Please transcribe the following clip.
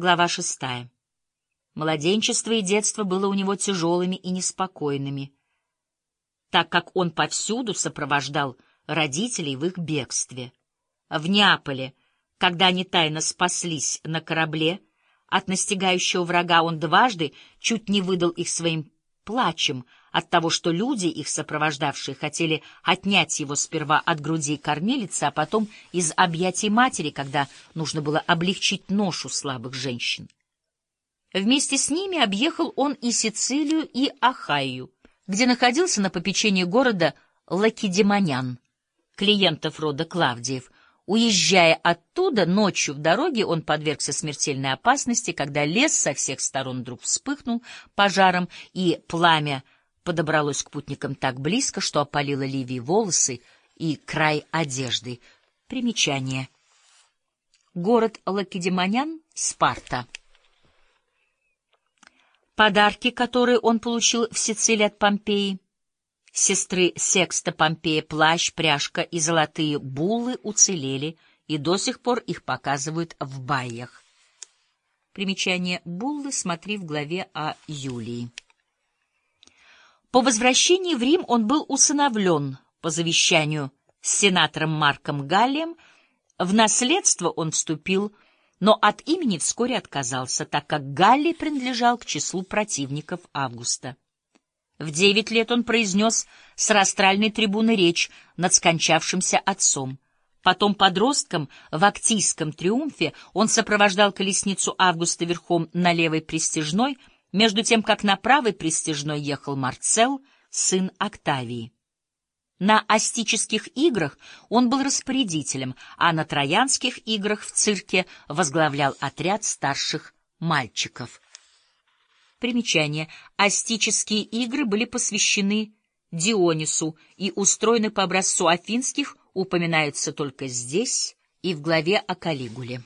Глава шестая. Младенчество и детство было у него тяжелыми и неспокойными, так как он повсюду сопровождал родителей в их бегстве. В Неаполе, когда они тайно спаслись на корабле, от настигающего врага он дважды чуть не выдал их своим плачем от того, что люди, их сопровождавшие, хотели отнять его сперва от груди кормилицы, а потом из объятий матери, когда нужно было облегчить ношу слабых женщин. Вместе с ними объехал он и Сицилию, и Ахайю, где находился на попечении города Лакедемонян, клиентов рода Клавдиев, Уезжая оттуда, ночью в дороге он подвергся смертельной опасности, когда лес со всех сторон вдруг вспыхнул пожаром, и пламя подобралось к путникам так близко, что опалило Ливии волосы и край одежды. Примечание. Город Лакедемонян, Спарта. Подарки, которые он получил в Сицилии от Помпеи, сестры Секста Помпея плащ, пряжка и золотые буллы уцелели, и до сих пор их показывают в баях. Примечание буллы смотри в главе о Юлии. По возвращении в Рим он был усыновлен по завещанию с сенатором Марком Галлием. В наследство он вступил, но от имени вскоре отказался, так как Галлий принадлежал к числу противников Августа. В девять лет он произнес с растральной трибуны речь над скончавшимся отцом. Потом подростком в Актийском триумфе он сопровождал колесницу Августа верхом на левой пристежной, между тем, как на правой пристежной ехал Марцел, сын Октавии. На астических играх он был распорядителем, а на троянских играх в цирке возглавлял отряд старших мальчиков — Примечание. Астические игры были посвящены Дионису и устроены по образцу афинских, упоминаются только здесь и в главе о Калигуле.